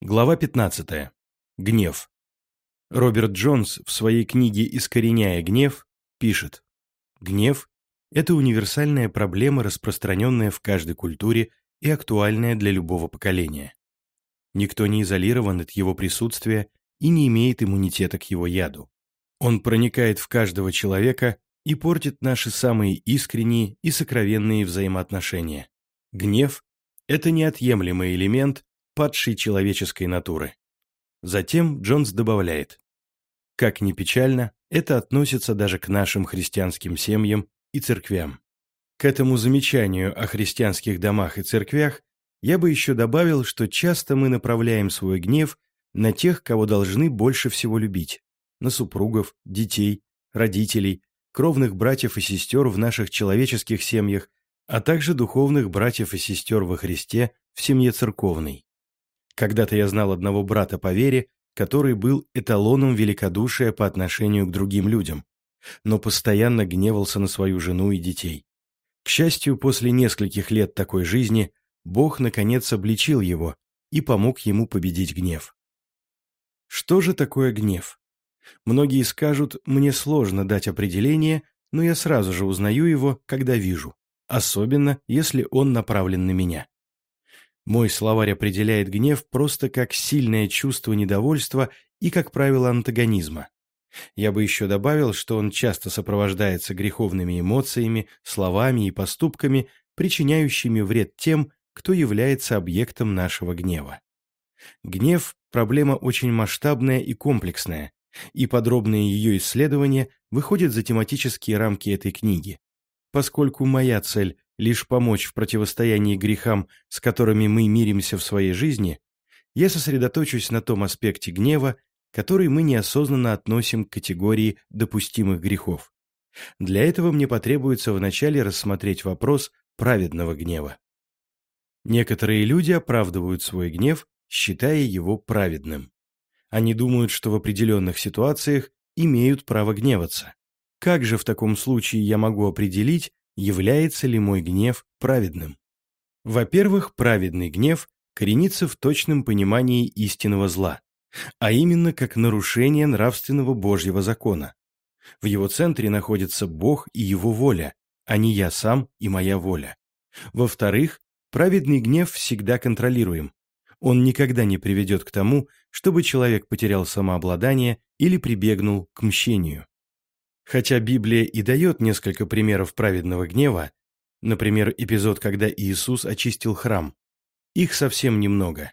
Глава 15. Гнев. Роберт Джонс в своей книге «Искореняя гнев» пишет «Гнев – это универсальная проблема, распространенная в каждой культуре и актуальная для любого поколения. Никто не изолирован от его присутствия и не имеет иммунитета к его яду. Он проникает в каждого человека и портит наши самые искренние и сокровенные взаимоотношения. Гнев – это неотъемлемый элемент падшей человеческой натуры. Затем Джонс добавляет, как ни печально, это относится даже к нашим христианским семьям и церквям. К этому замечанию о христианских домах и церквях я бы еще добавил, что часто мы направляем свой гнев на тех, кого должны больше всего любить, на супругов, детей, родителей, кровных братьев и сестер в наших человеческих семьях, а также духовных братьев и сестер во Христе в семье церковной. Когда-то я знал одного брата по вере, который был эталоном великодушия по отношению к другим людям, но постоянно гневался на свою жену и детей. К счастью, после нескольких лет такой жизни Бог наконец обличил его и помог ему победить гнев. Что же такое гнев? Многие скажут, мне сложно дать определение, но я сразу же узнаю его, когда вижу, особенно если он направлен на меня. Мой словарь определяет гнев просто как сильное чувство недовольства и, как правило, антагонизма. Я бы еще добавил, что он часто сопровождается греховными эмоциями, словами и поступками, причиняющими вред тем, кто является объектом нашего гнева. Гнев – проблема очень масштабная и комплексная, и подробное ее исследование выходит за тематические рамки этой книги. Поскольку моя цель лишь помочь в противостоянии грехам, с которыми мы миримся в своей жизни, я сосредоточусь на том аспекте гнева, который мы неосознанно относим к категории допустимых грехов. Для этого мне потребуется вначале рассмотреть вопрос праведного гнева. Некоторые люди оправдывают свой гнев, считая его праведным. Они думают, что в определенных ситуациях имеют право гневаться. Как же в таком случае я могу определить, является ли мой гнев праведным. Во-первых, праведный гнев коренится в точном понимании истинного зла, а именно как нарушение нравственного Божьего закона. В его центре находится Бог и его воля, а не я сам и моя воля. Во-вторых, праведный гнев всегда контролируем. Он никогда не приведет к тому, чтобы человек потерял самообладание или прибегнул к мщению. Хотя Библия и дает несколько примеров праведного гнева, например, эпизод, когда Иисус очистил храм, их совсем немного.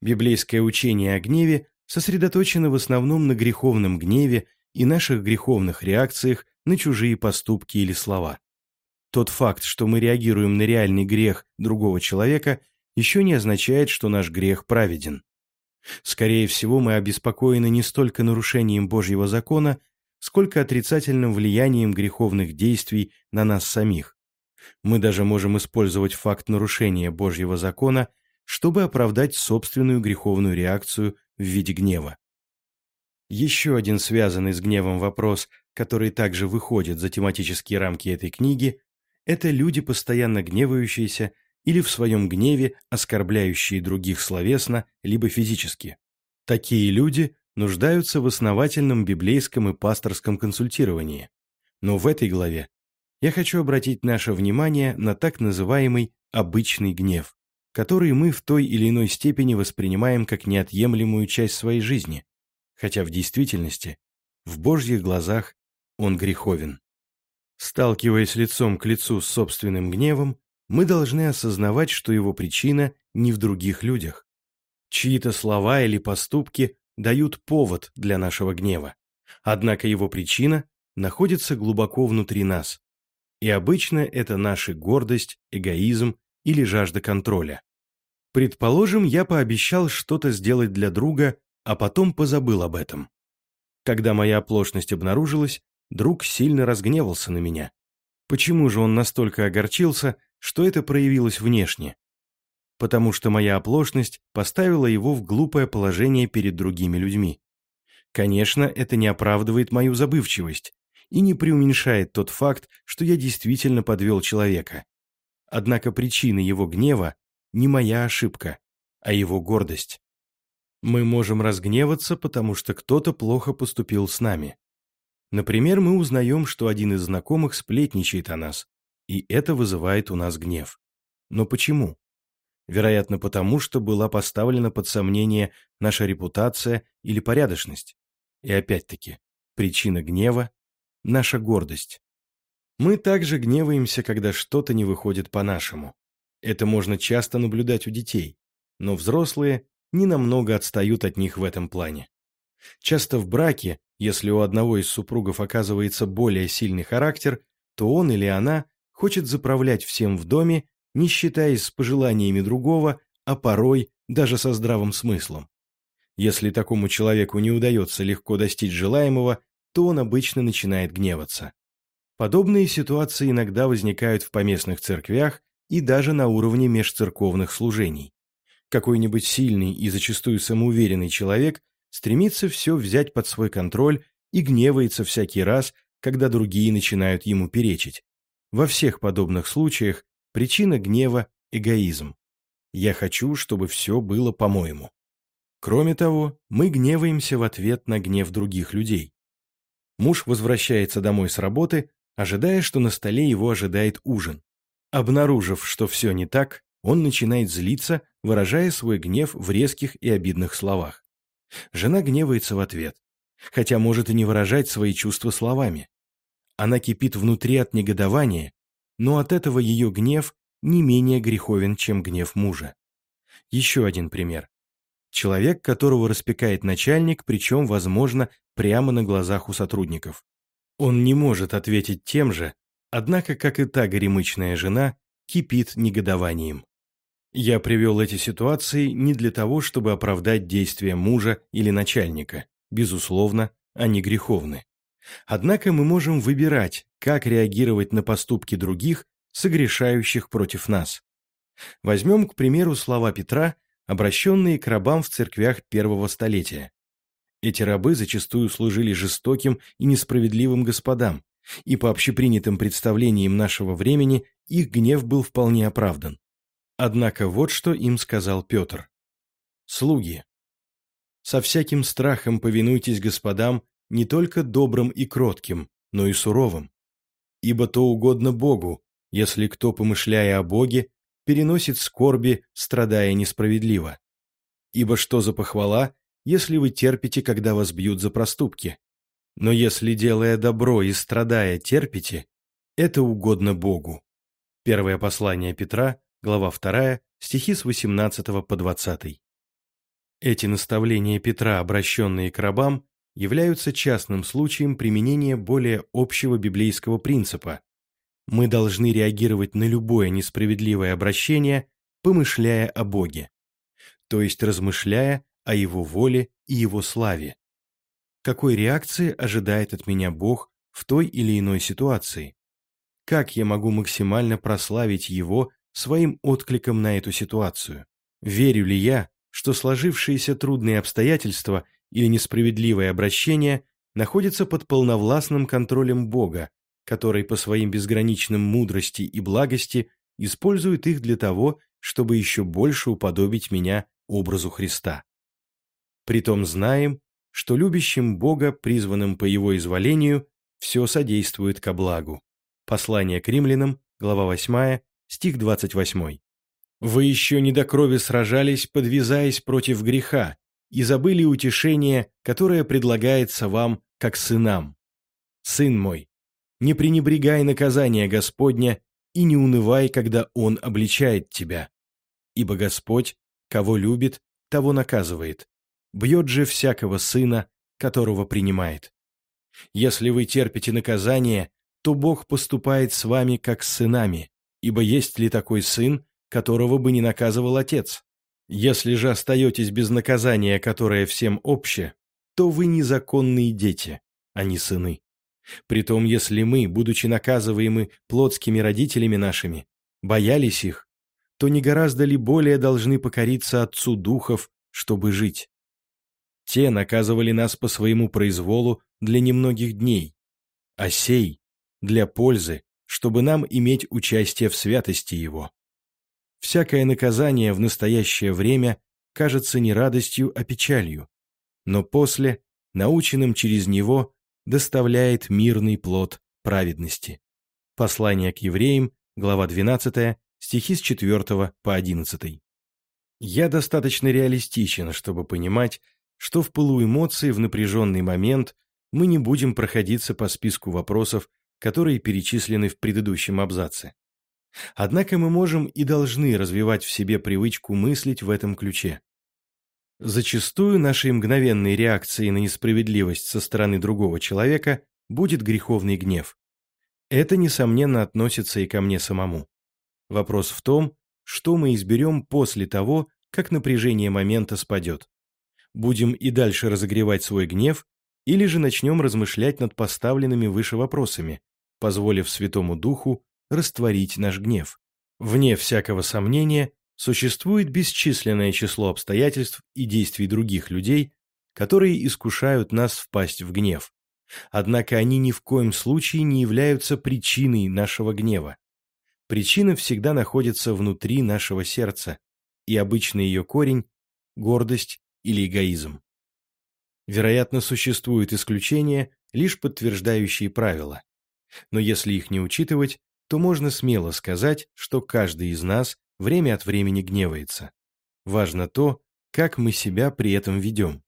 Библейское учение о гневе сосредоточено в основном на греховном гневе и наших греховных реакциях на чужие поступки или слова. Тот факт, что мы реагируем на реальный грех другого человека, еще не означает, что наш грех праведен. Скорее всего, мы обеспокоены не столько нарушением Божьего закона, сколько отрицательным влиянием греховных действий на нас самих. Мы даже можем использовать факт нарушения Божьего закона, чтобы оправдать собственную греховную реакцию в виде гнева. Еще один связанный с гневом вопрос, который также выходит за тематические рамки этой книги, это люди, постоянно гневающиеся или в своем гневе оскорбляющие других словесно либо физически. Такие люди нуждаются в основательном библейском и пасторском консультировании. Но в этой главе я хочу обратить наше внимание на так называемый «обычный гнев», который мы в той или иной степени воспринимаем как неотъемлемую часть своей жизни, хотя в действительности, в Божьих глазах, он греховен. Сталкиваясь лицом к лицу с собственным гневом, мы должны осознавать, что его причина не в других людях. Чьи-то слова или поступки дают повод для нашего гнева. Однако его причина находится глубоко внутри нас. И обычно это наша гордость, эгоизм или жажда контроля. Предположим, я пообещал что-то сделать для друга, а потом позабыл об этом. Когда моя оплошность обнаружилась, друг сильно разгневался на меня. Почему же он настолько огорчился, что это проявилось внешне? Потому что моя оплошность поставила его в глупое положение перед другими людьми. Конечно, это не оправдывает мою забывчивость и не преуменьшает тот факт, что я действительно подвел человека. Однако причина его гнева не моя ошибка, а его гордость. Мы можем разгневаться, потому что кто-то плохо поступил с нами. Например, мы узнаем, что один из знакомых сплетничает о нас, и это вызывает у нас гнев. Но почему? Вероятно, потому что была поставлена под сомнение наша репутация или порядочность. И опять-таки, причина гнева – наша гордость. Мы также гневаемся, когда что-то не выходит по-нашему. Это можно часто наблюдать у детей, но взрослые ненамного отстают от них в этом плане. Часто в браке, если у одного из супругов оказывается более сильный характер, то он или она хочет заправлять всем в доме не считаясь с пожеланиями другого, а порой даже со здравым смыслом. Если такому человеку не удается легко достичь желаемого, то он обычно начинает гневаться. Подобные ситуации иногда возникают в поместных церквях и даже на уровне межцерковных служений. Какой-нибудь сильный и зачастую самоуверенный человек стремится все взять под свой контроль и гневается всякий раз, когда другие начинают ему перечить. Во всех подобных случаях Причина гнева – эгоизм. Я хочу, чтобы все было по-моему. Кроме того, мы гневаемся в ответ на гнев других людей. Муж возвращается домой с работы, ожидая, что на столе его ожидает ужин. Обнаружив, что все не так, он начинает злиться, выражая свой гнев в резких и обидных словах. Жена гневается в ответ, хотя может и не выражать свои чувства словами. Она кипит внутри от негодования но от этого ее гнев не менее греховен, чем гнев мужа. Еще один пример. Человек, которого распекает начальник, причем, возможно, прямо на глазах у сотрудников. Он не может ответить тем же, однако, как и та горемычная жена, кипит негодованием. Я привел эти ситуации не для того, чтобы оправдать действия мужа или начальника. Безусловно, они греховны. Однако мы можем выбирать, как реагировать на поступки других, согрешающих против нас. Возьмем, к примеру, слова Петра, обращенные к рабам в церквях первого столетия. Эти рабы зачастую служили жестоким и несправедливым господам, и по общепринятым представлениям нашего времени их гнев был вполне оправдан. Однако вот что им сказал Петр. «Слуги, со всяким страхом повинуйтесь господам не только добрым и кротким, но и суровым. Ибо то угодно Богу, если кто, помышляя о Боге, переносит скорби, страдая несправедливо. Ибо что за похвала, если вы терпите, когда вас бьют за проступки? Но если, делая добро и страдая, терпите, это угодно Богу. Первое послание Петра, глава 2, стихи с 18 по 20. Эти наставления Петра, обращенные к рабам, являются частным случаем применения более общего библейского принципа. Мы должны реагировать на любое несправедливое обращение, помышляя о Боге, то есть размышляя о Его воле и Его славе. Какой реакции ожидает от меня Бог в той или иной ситуации? Как я могу максимально прославить Его своим откликом на эту ситуацию? Верю ли я, что сложившиеся трудные обстоятельства или несправедливое обращение находится под полновластным контролем Бога, который по своим безграничным мудрости и благости использует их для того, чтобы еще больше уподобить меня образу Христа. Притом знаем, что любящим Бога, призванным по Его изволению, все содействует ко благу. Послание к римлянам, глава 8, стих 28. «Вы еще не до крови сражались, подвязаясь против греха, и забыли утешение, которое предлагается вам как сынам. Сын мой, не пренебрегай наказания Господня и не унывай, когда Он обличает тебя. Ибо Господь, кого любит, того наказывает, бьет же всякого сына, которого принимает. Если вы терпите наказание, то Бог поступает с вами как с сынами, ибо есть ли такой сын, которого бы не наказывал отец? Если же остаетесь без наказания, которое всем обще, то вы незаконные дети, а не сыны. Притом, если мы, будучи наказываемы плотскими родителями нашими, боялись их, то не гораздо ли более должны покориться Отцу Духов, чтобы жить? Те наказывали нас по своему произволу для немногих дней, а сей — для пользы, чтобы нам иметь участие в святости Его. Всякое наказание в настоящее время кажется не радостью, а печалью, но после, наученным через него, доставляет мирный плод праведности. Послание к евреям, глава 12, стихи с 4 по 11. Я достаточно реалистичен, чтобы понимать, что в пылу эмоций в напряженный момент мы не будем проходиться по списку вопросов, которые перечислены в предыдущем абзаце. Однако мы можем и должны развивать в себе привычку мыслить в этом ключе. Зачастую нашей мгновенной реакцией на несправедливость со стороны другого человека будет греховный гнев. Это, несомненно, относится и ко мне самому. Вопрос в том, что мы изберем после того, как напряжение момента спадет. Будем и дальше разогревать свой гнев, или же начнем размышлять над поставленными выше вопросами, позволив Святому Духу растворить наш гнев. Вне всякого сомнения, существует бесчисленное число обстоятельств и действий других людей, которые искушают нас впасть в гнев. Однако они ни в коем случае не являются причиной нашего гнева. Причина всегда находится внутри нашего сердца, и обычный ее корень – гордость или эгоизм. Вероятно, существуют исключения, лишь подтверждающие правила. Но если их не учитывать, то можно смело сказать, что каждый из нас время от времени гневается. Важно то, как мы себя при этом ведем.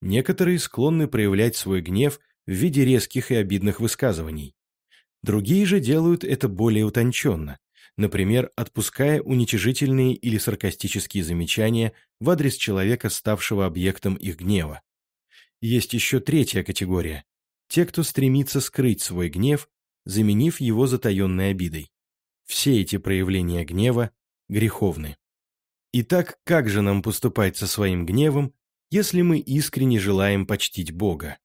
Некоторые склонны проявлять свой гнев в виде резких и обидных высказываний. Другие же делают это более утонченно, например, отпуская уничижительные или саркастические замечания в адрес человека, ставшего объектом их гнева. Есть еще третья категория – те, кто стремится скрыть свой гнев, заменив его затаенной обидой. Все эти проявления гнева греховны. Итак, как же нам поступать со своим гневом, если мы искренне желаем почтить Бога?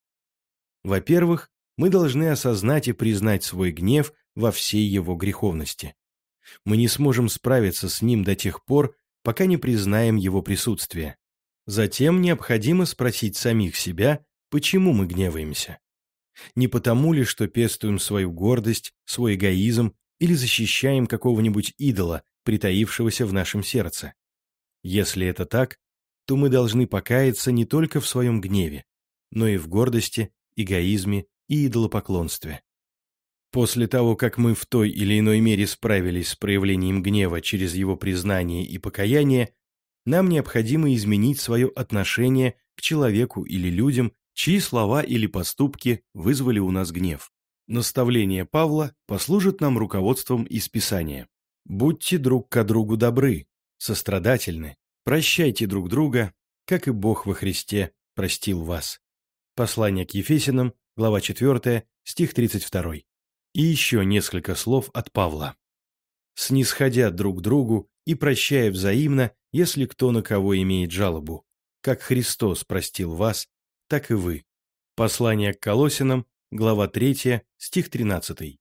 Во-первых, мы должны осознать и признать свой гнев во всей его греховности. Мы не сможем справиться с ним до тех пор, пока не признаем его присутствие. Затем необходимо спросить самих себя, почему мы гневаемся. Не потому ли, что пестуем свою гордость, свой эгоизм или защищаем какого-нибудь идола, притаившегося в нашем сердце? Если это так, то мы должны покаяться не только в своем гневе, но и в гордости, эгоизме и идолопоклонстве. После того, как мы в той или иной мере справились с проявлением гнева через его признание и покаяние, нам необходимо изменить свое отношение к человеку или людям, чьи слова или поступки вызвали у нас гнев. Наставление Павла послужит нам руководством из Писания. «Будьте друг к другу добры, сострадательны, прощайте друг друга, как и Бог во Христе простил вас». Послание к Ефесянам, глава 4, стих 32. И еще несколько слов от Павла. «Снисходя друг другу и прощая взаимно, если кто на кого имеет жалобу. Как Христос простил вас, так и вы. Послание к Колосинам, глава 3, стих 13.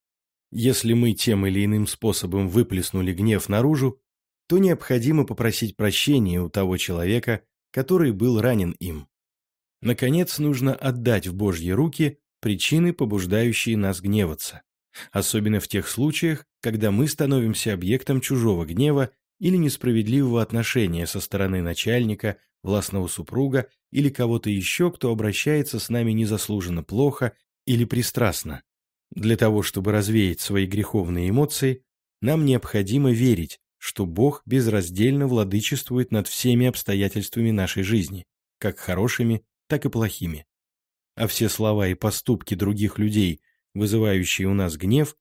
Если мы тем или иным способом выплеснули гнев наружу, то необходимо попросить прощения у того человека, который был ранен им. Наконец, нужно отдать в Божьи руки причины, побуждающие нас гневаться, особенно в тех случаях, когда мы становимся объектом чужого гнева или несправедливого отношения со стороны начальника, властного супруга или кого-то еще, кто обращается с нами незаслуженно плохо или пристрастно. Для того, чтобы развеять свои греховные эмоции, нам необходимо верить, что Бог безраздельно владычествует над всеми обстоятельствами нашей жизни, как хорошими, так и плохими. А все слова и поступки других людей, вызывающие у нас гнев,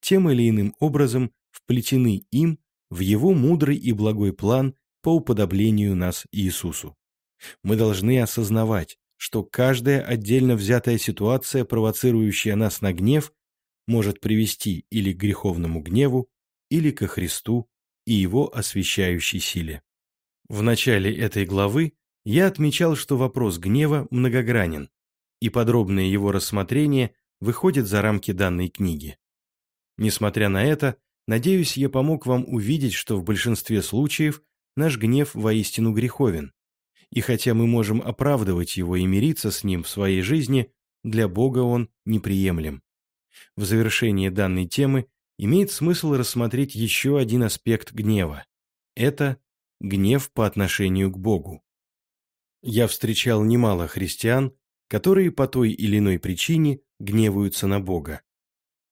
тем или иным образом вплетены им в его мудрый и благой план по уподоблению нас Иисусу. Мы должны осознавать, что каждая отдельно взятая ситуация, провоцирующая нас на гнев, может привести или к греховному гневу, или ко Христу и Его освящающей силе. В начале этой главы я отмечал, что вопрос гнева многогранен, и подробное его рассмотрение выходит за рамки данной книги. Несмотря на это, Надеюсь, я помог вам увидеть, что в большинстве случаев наш гнев воистину греховен. И хотя мы можем оправдывать его и мириться с ним в своей жизни, для Бога он неприемлем. В завершении данной темы имеет смысл рассмотреть еще один аспект гнева. Это гнев по отношению к Богу. Я встречал немало христиан, которые по той или иной причине гневаются на Бога.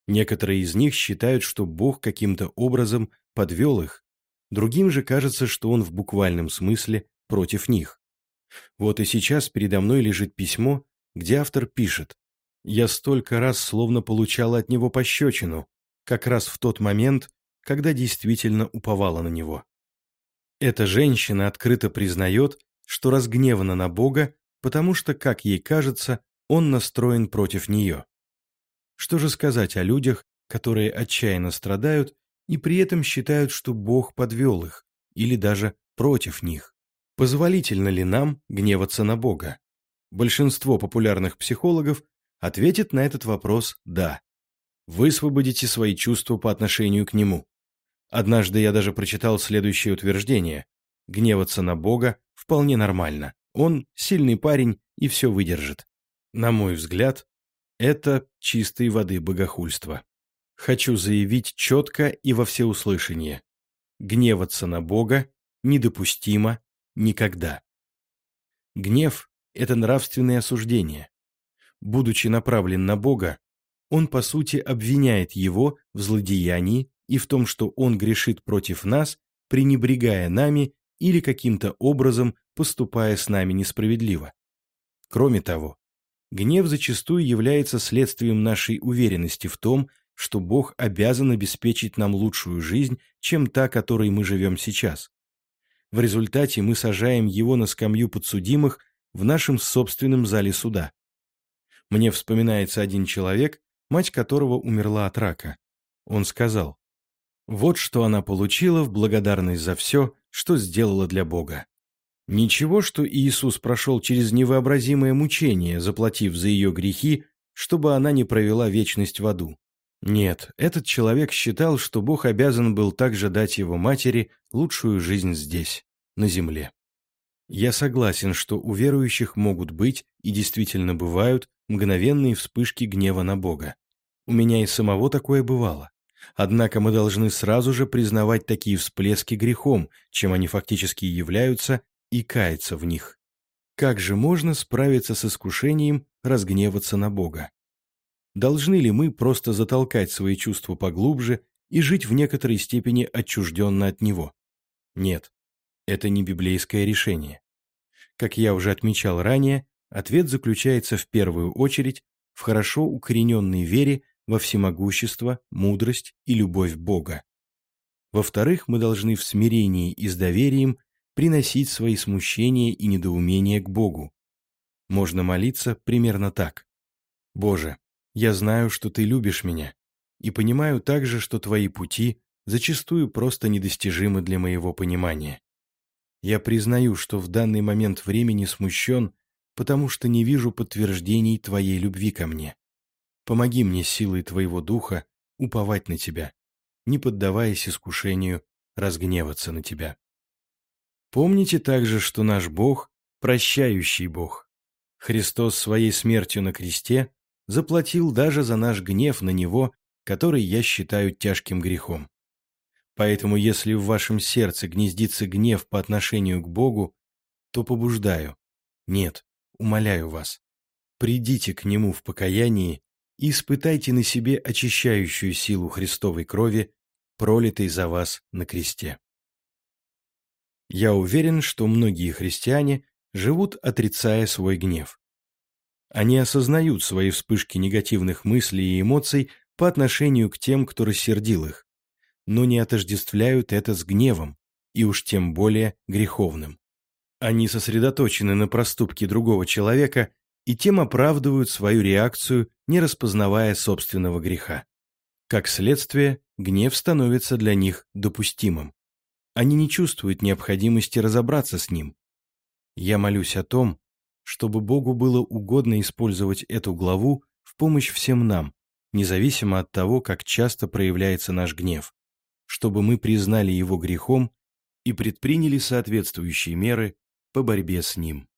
Некоторые из них считают, что Бог каким-то образом подвел их, другим же кажется, что Он в буквальном смысле против них. Вот и сейчас передо мной лежит письмо, где автор пишет «Я столько раз словно получал от него пощечину, как раз в тот момент, когда действительно уповала на него». Эта женщина открыто признает, что разгневана на Бога, потому что, как ей кажется, он настроен против нее. Что же сказать о людях, которые отчаянно страдают и при этом считают, что Бог подвел их или даже против них? Позволительно ли нам гневаться на Бога? Большинство популярных психологов ответит на этот вопрос «да». Высвободите свои чувства по отношению к Нему. Однажды я даже прочитал следующее утверждение. Гневаться на Бога вполне нормально. Он сильный парень и все выдержит. На мой взгляд, это чистой воды богохульство. Хочу заявить четко и во всеуслышание. Гневаться на Бога недопустимо никогда. Гнев – это нравственное осуждение. Будучи направлен на Бога, он, по сути, обвиняет его в злодеянии и в том, что он грешит против нас, пренебрегая нами или каким-то образом поступая с нами несправедливо. Кроме того, Гнев зачастую является следствием нашей уверенности в том, что Бог обязан обеспечить нам лучшую жизнь, чем та, которой мы живем сейчас. В результате мы сажаем его на скамью подсудимых в нашем собственном зале суда. Мне вспоминается один человек, мать которого умерла от рака. Он сказал, «Вот что она получила в благодарность за все, что сделала для Бога. Ничего, что Иисус прошел через невообразимое мучение, заплатив за ее грехи, чтобы она не провела вечность в аду. Нет, этот человек считал, что Бог обязан был также дать его матери лучшую жизнь здесь, на земле. Я согласен, что у верующих могут быть, и действительно бывают, мгновенные вспышки гнева на Бога. У меня и самого такое бывало. Однако мы должны сразу же признавать такие всплески грехом, чем они фактически являются, и каяться в них. Как же можно справиться с искушением разгневаться на Бога? Должны ли мы просто затолкать свои чувства поглубже и жить в некоторой степени отчужденно от Него? Нет, это не библейское решение. Как я уже отмечал ранее, ответ заключается в первую очередь в хорошо укорененной вере во всемогущество, мудрость и любовь Бога. Во-вторых, мы должны в смирении и с доверием приносить свои смущения и недоумения к Богу. Можно молиться примерно так. «Боже, я знаю, что Ты любишь меня, и понимаю также, что Твои пути зачастую просто недостижимы для моего понимания. Я признаю, что в данный момент времени смущен, потому что не вижу подтверждений Твоей любви ко мне. Помоги мне силой Твоего Духа уповать на Тебя, не поддаваясь искушению разгневаться на Тебя. Помните также, что наш Бог – прощающий Бог. Христос своей смертью на кресте заплатил даже за наш гнев на Него, который я считаю тяжким грехом. Поэтому если в вашем сердце гнездится гнев по отношению к Богу, то побуждаю, нет, умоляю вас, придите к Нему в покаянии и испытайте на себе очищающую силу Христовой крови, пролитой за вас на кресте. Я уверен, что многие христиане живут, отрицая свой гнев. Они осознают свои вспышки негативных мыслей и эмоций по отношению к тем, кто рассердил их, но не отождествляют это с гневом, и уж тем более греховным. Они сосредоточены на проступке другого человека и тем оправдывают свою реакцию, не распознавая собственного греха. Как следствие, гнев становится для них допустимым. Они не чувствуют необходимости разобраться с ним. Я молюсь о том, чтобы Богу было угодно использовать эту главу в помощь всем нам, независимо от того, как часто проявляется наш гнев, чтобы мы признали его грехом и предприняли соответствующие меры по борьбе с ним.